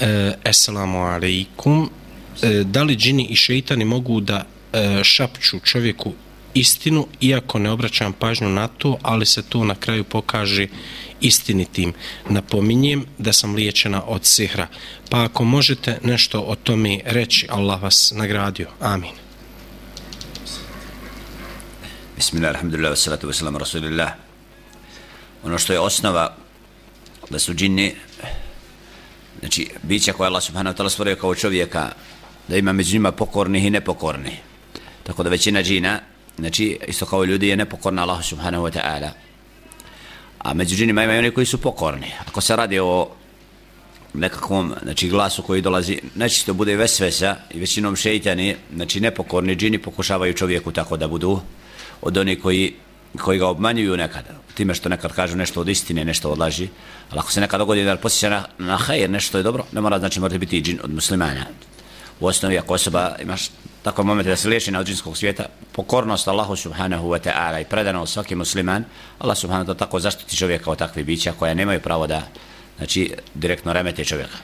E, Assalamu alaikum. E, da li džini i šeitani mogu da e, šapću čovjeku istinu, iako ne obraćam pažnju na to, ali se to na kraju pokaže istinitim. Napominjem da sam liječena od sihra. Pa ako možete nešto o tome reći, Allah vas nagradio. Amin. Bismillah, alhamdulillah, wassalatu wassalamu rasulillah. Ono što je osnova da su džinni znači bića koje Allah subhanahu wa ta'ala stvorio kao čovjeka da ima među njima pokornih i nepokornih. Tako da većina džina znači isto kao ljudi je nepokorna Allah subhanahu wa ta'ala. A među džinima ima i oni koji su pokorni. Ako se radi o nekakvom znači glasu koji dolazi znači to bude vesvesa i većinom šeitani znači nepokorni džini pokušavaju čovjeku tako da budu od onih koji koji ga obmanjuju nekad, time što nekad kažu nešto od istine, nešto od laži, ali ako se nekad dogodi da posjeća na, na hajr, nešto je dobro, ne mora znači morate biti džin od muslimana. U osnovi, ako osoba imaš takav moment da se liječi od džinskog svijeta, pokornost Allahu subhanahu wa ta'ala i predano svaki musliman, Allah subhanahu wa ta'ala tako zaštiti čovjeka od takvih bića koja nemaju pravo da znači, direktno remete čovjeka.